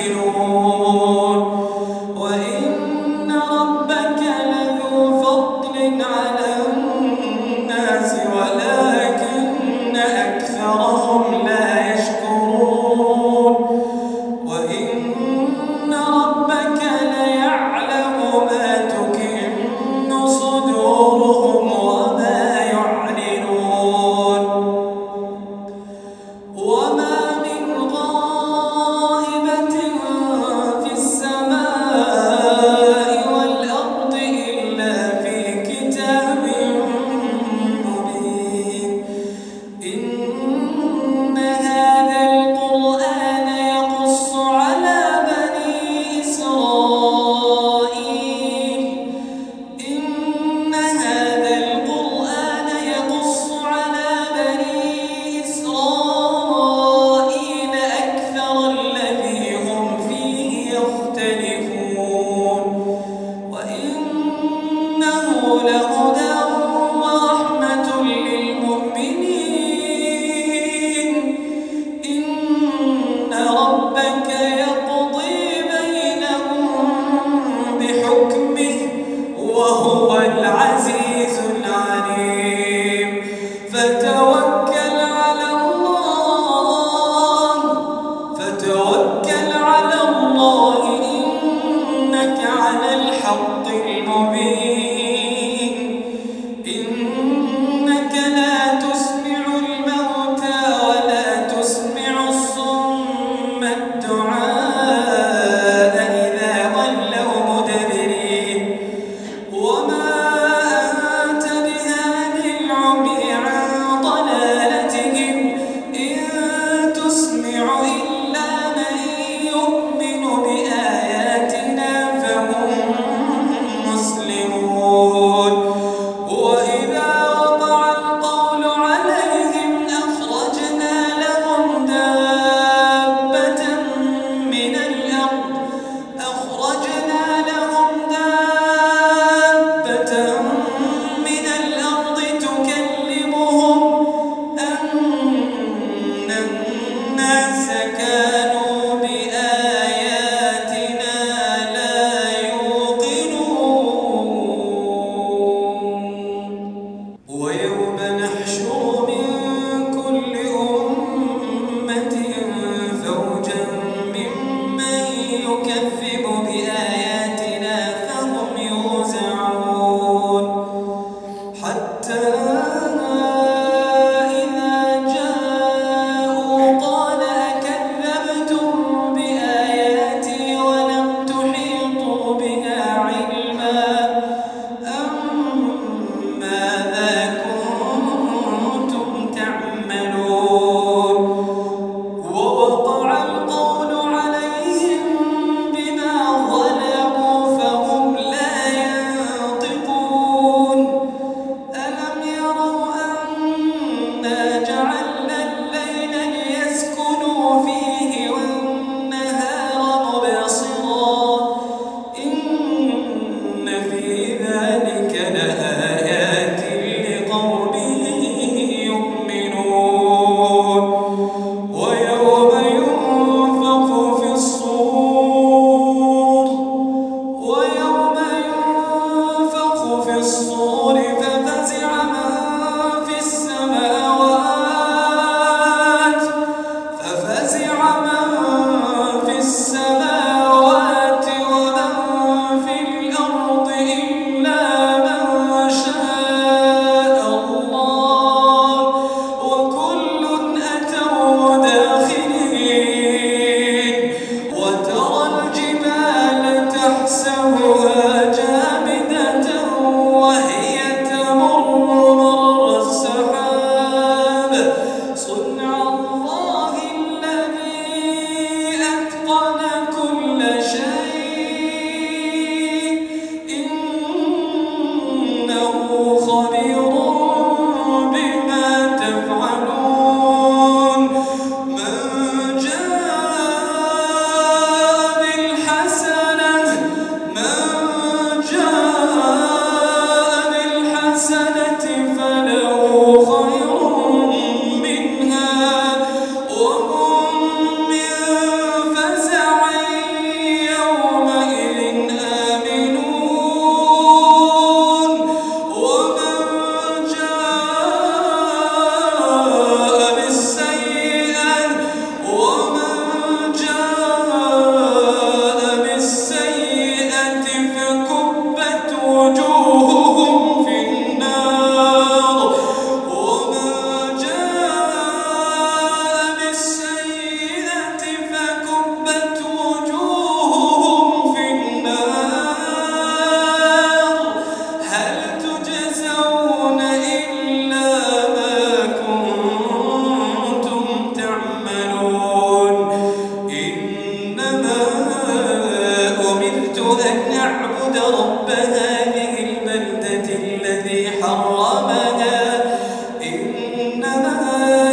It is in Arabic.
تَعْقِلُونَ Amen.